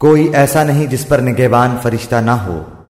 कोई ऐसा नहीं जिस पर निगेबान फरिश्ता ना हो।